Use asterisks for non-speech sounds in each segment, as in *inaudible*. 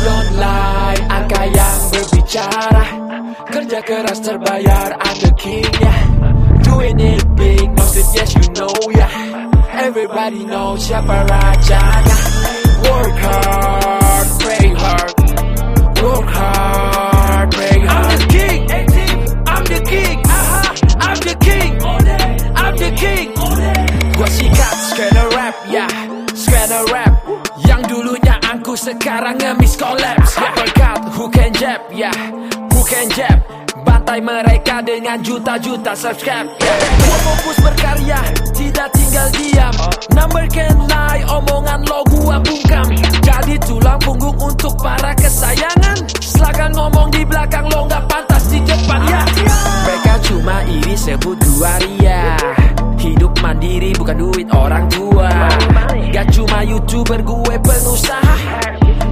Don't lie, angka yang berbicara. Kerja keras terbayar, king, yeah Doing it big, it yes you know, yeah Everybody knows siapa rajanya. Work hard, pray hard. Work hard, sekarang ngemis collapse. Ya berkat who can jab, ya Who can jab? Bantai mereka dengan juta-juta subscribe yeah. Gua fokus berkarya, tidak tinggal diam. Number can lie, omongan lo gua bungkam. Jadi tulang punggung untuk para kesayangan. Silakan ngomong di belakang lo nggak pantas di depan ya Mereka cuma iri sebut gua ria mandiri bukan duit orang tua. Gak cuma youtuber gue pengusaha.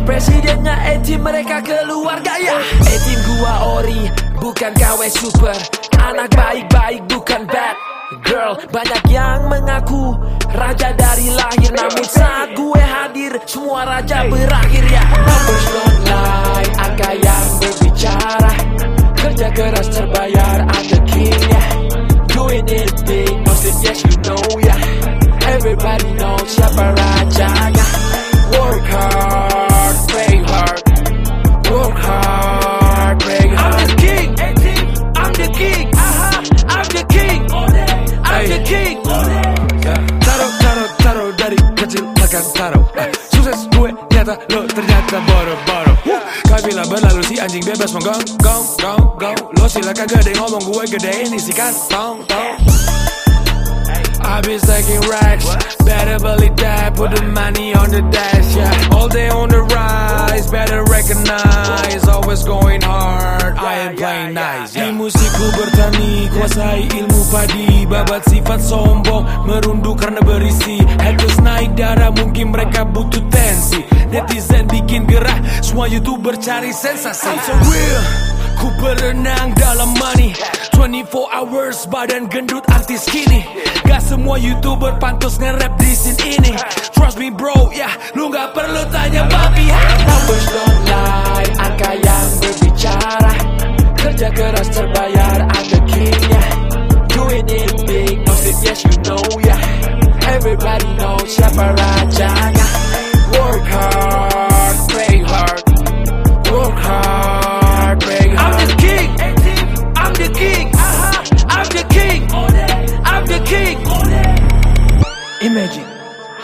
Presidennya A-Team mereka keluarga ya. A-Team gua ori bukan KW super. Anak baik-baik bukan bad Girl, banyak yang mengaku Raja dari lahir Namun saat gue hadir Semua raja berakhir ya Everybody knows siapa rajanya Work hard, pray hard. Work hard, pray hard I'm the king, I'm the king, aha, I'm the king, I'm the king. Taruh, taruh, taruh dari kecil makan Ah, Sukses gue nyata lo ternyata boro-boro Kau bilang berlalu si anjing bebas menggong gong gong gong Lo silakan gede ngomong gue gedein isi kantong tong I've been stacking racks Better believe that Put the money on the dash yeah. All day on the rise Better recognize Always going hard. I ain't playing nice yeah. Di musikku bertani Kuasai ilmu padi. Babat sifat sombong Merunduk karena berisi. Haters naik darah Mungkin mereka butuh tensi. Netizen bikin gerah Semua youtuber cari sensasi. I'm so real Ku berenang dalam money 24 hours badan gendut anti skinny Gak semua youtuber pantas nge-rap di scene ini. Trust me bro, ya lu gak perlu tanya babi Numbers don't lie, angka yang berbicara. Kerja keras terbayar, I'm the king, yeah Doing it big, most it yes you know, yeah Everybody knows siapa rajanya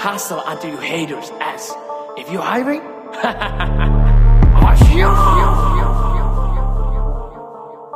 hustle until you haters ask If you're hiring, *laughs* are you